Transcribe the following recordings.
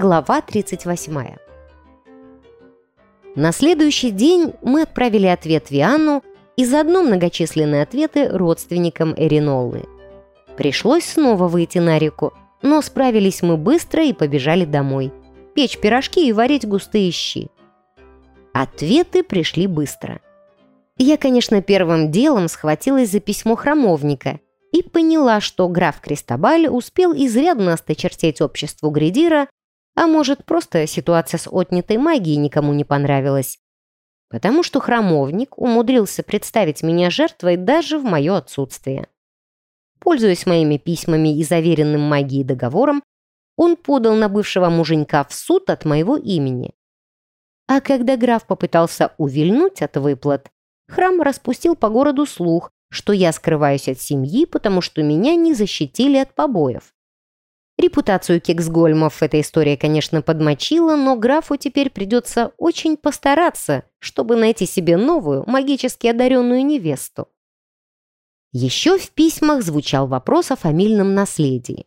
Глава 38. На следующий день мы отправили ответ Виану и заодно многочисленные ответы родственникам Эриноллы. Пришлось снова выйти на реку, но справились мы быстро и побежали домой. Печь пирожки и варить густые щи. Ответы пришли быстро. Я, конечно, первым делом схватилась за письмо храмовника и поняла, что граф Кристобаль успел изрядно осточертеть обществу Гридира, а может, просто ситуация с отнятой магией никому не понравилась. Потому что храмовник умудрился представить меня жертвой даже в мое отсутствие. Пользуясь моими письмами и заверенным магией договором, он подал на бывшего муженька в суд от моего имени. А когда граф попытался увильнуть от выплат, храм распустил по городу слух, что я скрываюсь от семьи, потому что меня не защитили от побоев. Репутацию Кексгольмов эта история, конечно, подмочила, но графу теперь придется очень постараться, чтобы найти себе новую, магически одаренную невесту. Еще в письмах звучал вопрос о фамильном наследии.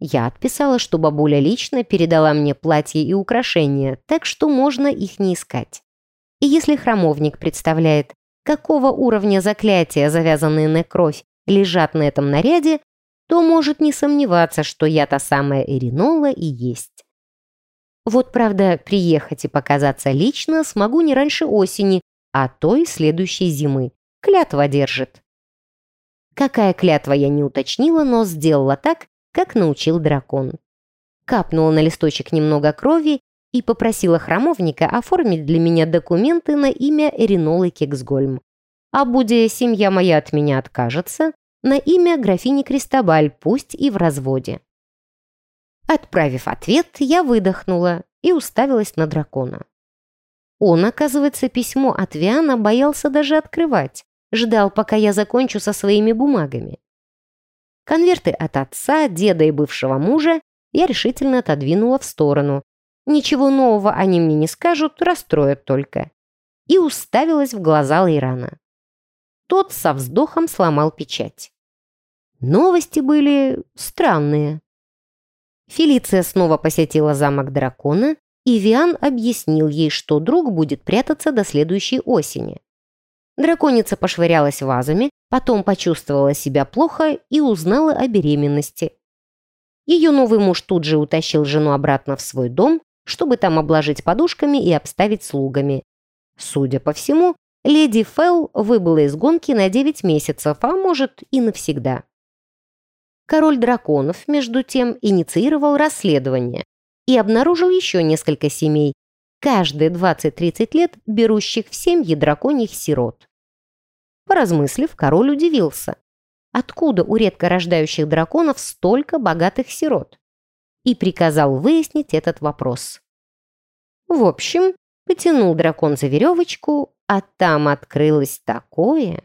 Я отписала, что бабуля лично передала мне платье и украшения, так что можно их не искать. И если храмовник представляет, какого уровня заклятия, завязанные на кровь, лежат на этом наряде, то может не сомневаться, что я та самая Эринола и есть. Вот, правда, приехать и показаться лично смогу не раньше осени, а то и следующей зимы. Клятва держит. Какая клятва я не уточнила, но сделала так, как научил дракон. Капнула на листочек немного крови и попросила храмовника оформить для меня документы на имя Эринолы Кексгольм. А будя семья моя от меня откажется, на имя графини Кристобаль, пусть и в разводе. Отправив ответ, я выдохнула и уставилась на дракона. Он, оказывается, письмо от Виана боялся даже открывать, ждал, пока я закончу со своими бумагами. Конверты от отца, деда и бывшего мужа я решительно отодвинула в сторону. Ничего нового они мне не скажут, расстроят только. И уставилась в глаза Лейрана. Тот со вздохом сломал печать. Новости были странные. Фелиция снова посетила замок дракона, и Виан объяснил ей, что друг будет прятаться до следующей осени. Драконица пошвырялась вазами, потом почувствовала себя плохо и узнала о беременности. Ее новый муж тут же утащил жену обратно в свой дом, чтобы там обложить подушками и обставить слугами. Судя по всему, леди Фелл выбыла из гонки на 9 месяцев, а может и навсегда. Король драконов, между тем, инициировал расследование и обнаружил еще несколько семей, каждые 20-30 лет берущих в семьи драконьих сирот. Поразмыслив, король удивился. Откуда у редко рождающих драконов столько богатых сирот? И приказал выяснить этот вопрос. В общем, потянул дракон за веревочку, а там открылось такое.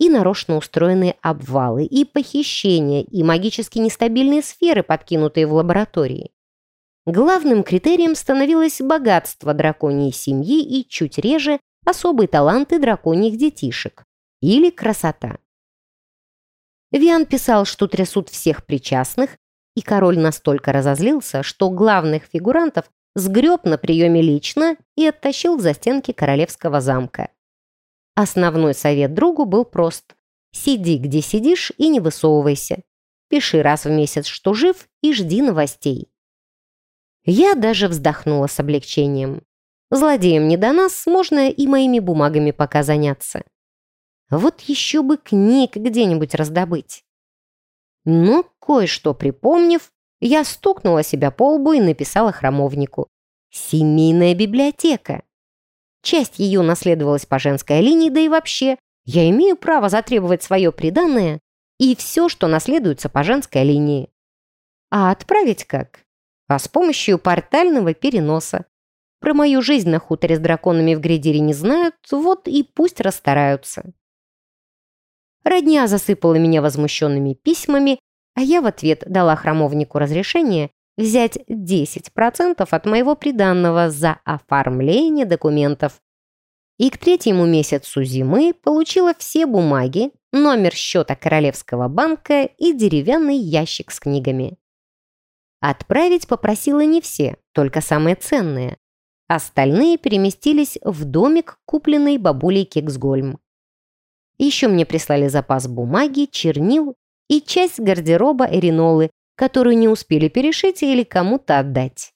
И нарочно устроенные обвалы, и похищения, и магически нестабильные сферы, подкинутые в лаборатории. Главным критерием становилось богатство драконьей семьи и чуть реже особые таланты драконьих детишек или красота. Виан писал, что трясут всех причастных, и король настолько разозлился, что главных фигурантов сгреб на приеме лично и оттащил в застенки королевского замка. Основной совет другу был прост. Сиди, где сидишь, и не высовывайся. Пиши раз в месяц, что жив, и жди новостей. Я даже вздохнула с облегчением. Злодеям не до нас, можно и моими бумагами пока заняться. Вот еще бы книг где-нибудь раздобыть. Но, кое-что припомнив, я стукнула себя по лбу и написала храмовнику. «Семейная библиотека». Часть ее наследовалась по женской линии, да и вообще, я имею право затребовать свое приданное и все, что наследуется по женской линии. А отправить как? а с помощью портального переноса. Про мою жизнь на хуторе с драконами в Гридире не знают, вот и пусть расстараются. Родня засыпала меня возмущенными письмами, а я в ответ дала храмовнику разрешение взять 10% от моего приданного за оформление документов. И к третьему месяцу зимы получила все бумаги, номер счета Королевского банка и деревянный ящик с книгами. Отправить попросила не все, только самые ценные. Остальные переместились в домик, купленный бабулей Кексгольм. Еще мне прислали запас бумаги, чернил и часть гардероба Эринолы, которую не успели перешить или кому-то отдать.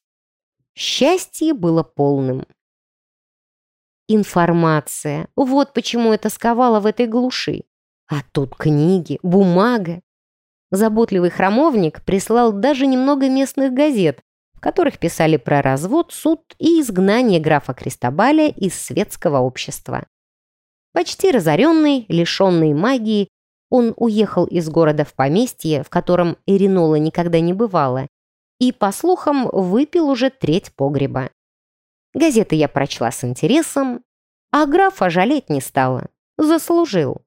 Счастье было полным. Информация. Вот почему это сковало в этой глуши. А тут книги, бумага. Заботливый храмовник прислал даже немного местных газет, в которых писали про развод, суд и изгнание графа Кристобаля из светского общества. Почти разоренный, лишенный магии, он уехал из города в поместье, в котором Иринола никогда не бывала, и, по слухам, выпил уже треть погреба. Газеты я прочла с интересом, а графа жалеть не стала. Заслужил.